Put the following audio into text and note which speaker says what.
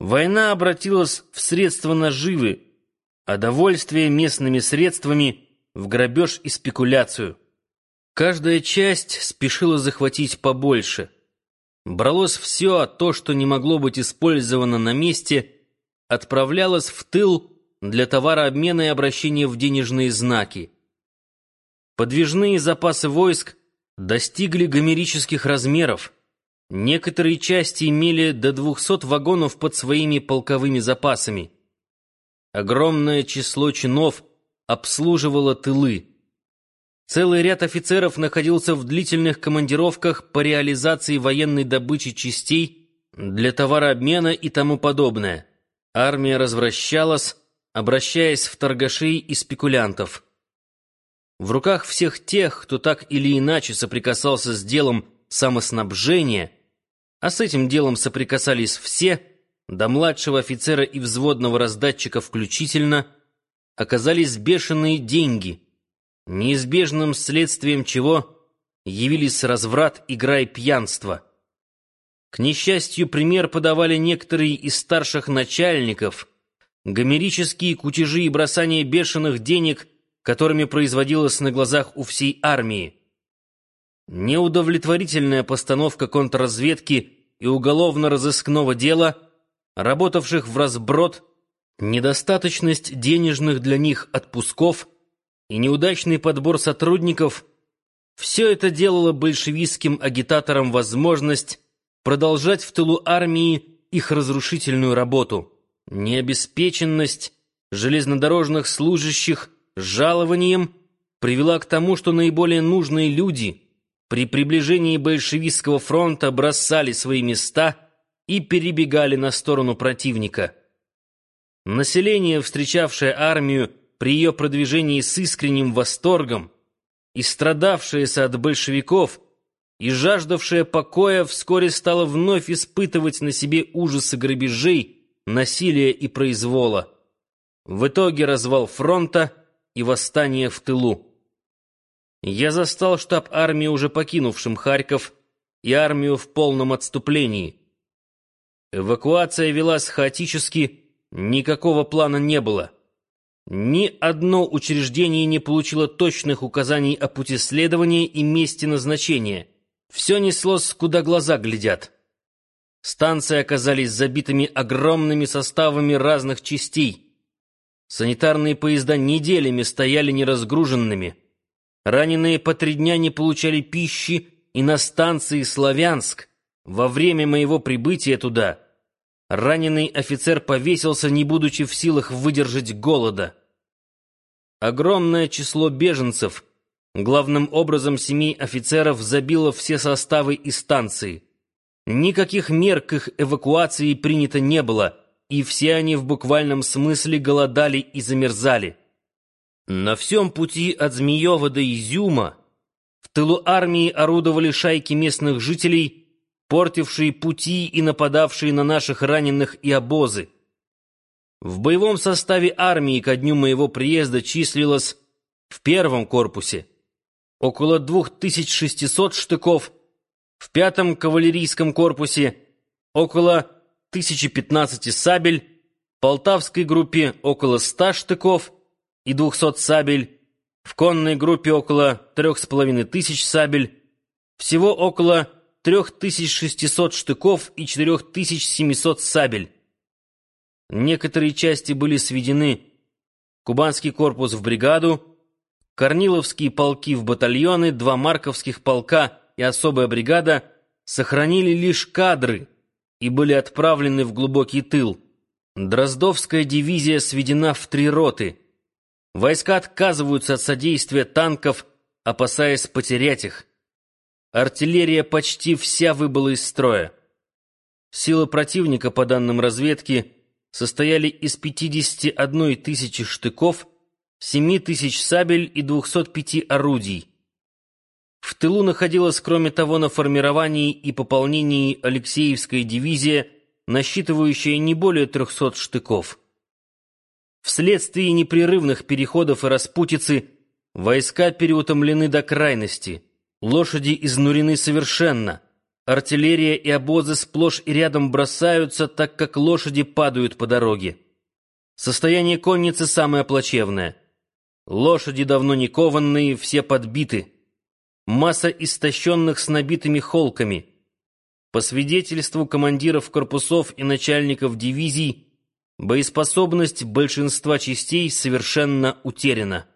Speaker 1: Война обратилась в средства наживы, а довольствие местными средствами — в грабеж и спекуляцию. Каждая часть спешила захватить побольше. Бралось все, а то, что не могло быть использовано на месте, отправлялось в тыл для товарообмена и обращения в денежные знаки. Подвижные запасы войск достигли гомерических размеров. Некоторые части имели до 200 вагонов под своими полковыми запасами. Огромное число чинов обслуживало тылы. Целый ряд офицеров находился в длительных командировках по реализации военной добычи частей для товарообмена и тому подобное. Армия развращалась, обращаясь в торгашей и спекулянтов. В руках всех тех, кто так или иначе соприкасался с делом самоснабжения, а с этим делом соприкасались все, до младшего офицера и взводного раздатчика включительно, оказались бешеные деньги, неизбежным следствием чего явились разврат, игра и пьянство. К несчастью, пример подавали некоторые из старших начальников, гомерические кутежи и бросание бешеных денег, которыми производилось на глазах у всей армии. Неудовлетворительная постановка контрразведки и уголовно-розыскного дела, работавших в разброд, недостаточность денежных для них отпусков и неудачный подбор сотрудников – все это делало большевистским агитаторам возможность продолжать в тылу армии их разрушительную работу. Необеспеченность железнодорожных служащих жалованием привела к тому, что наиболее нужные люди при приближении большевистского фронта бросали свои места и перебегали на сторону противника. Население, встречавшее армию при ее продвижении с искренним восторгом и страдавшееся от большевиков, и жаждавшее покоя, вскоре стало вновь испытывать на себе ужасы грабежей, насилия и произвола. В итоге развал фронта и восстание в тылу. Я застал штаб армии, уже покинувшим Харьков, и армию в полном отступлении. Эвакуация велась хаотически, никакого плана не было. Ни одно учреждение не получило точных указаний о пути следования и месте назначения. Все неслось, куда глаза глядят. Станции оказались забитыми огромными составами разных частей. Санитарные поезда неделями стояли неразгруженными. Раненые по три дня не получали пищи, и на станции «Славянск» во время моего прибытия туда раненый офицер повесился, не будучи в силах выдержать голода. Огромное число беженцев, главным образом семи офицеров, забило все составы и станции. Никаких мер к их эвакуации принято не было, и все они в буквальном смысле голодали и замерзали. На всем пути от Змеева до Изюма в тылу армии орудовали шайки местных жителей, портившие пути и нападавшие на наших раненых и обозы. В боевом составе армии ко дню моего приезда числилось в первом корпусе около 2600 штыков, в пятом кавалерийском корпусе около 1015 сабель, в Полтавской группе около 100 штыков и 200 сабель, в конной группе около 3500 сабель, всего около 3600 штыков и 4700 сабель. Некоторые части были сведены. Кубанский корпус в бригаду, Корниловские полки в батальоны, два марковских полка и особая бригада сохранили лишь кадры и были отправлены в глубокий тыл. Дроздовская дивизия сведена в три роты. Войска отказываются от содействия танков, опасаясь потерять их. Артиллерия почти вся выбыла из строя. Силы противника, по данным разведки, состояли из 51 тысячи штыков, 7 тысяч сабель и 205 орудий. В тылу находилась, кроме того, на формировании и пополнении Алексеевская дивизия, насчитывающая не более 300 штыков. Вследствие непрерывных переходов и распутицы войска переутомлены до крайности, лошади изнурены совершенно, артиллерия и обозы сплошь и рядом бросаются, так как лошади падают по дороге. Состояние конницы самое плачевное. Лошади давно не кованные, все подбиты. Масса истощенных с набитыми холками. По свидетельству командиров корпусов и начальников дивизий, боеспособность большинства частей совершенно утеряна.